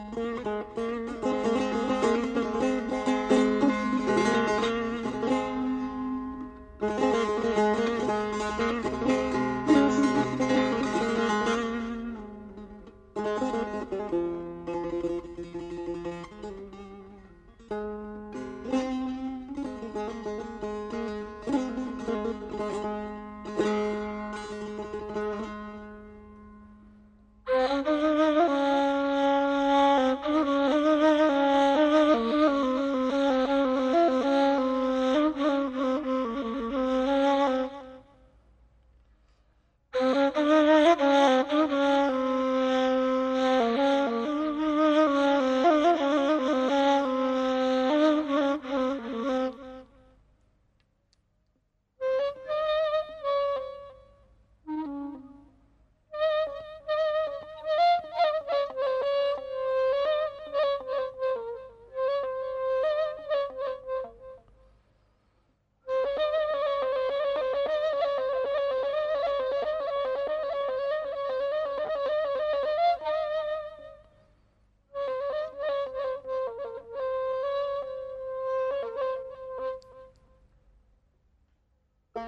Mm-hmm.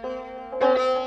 Música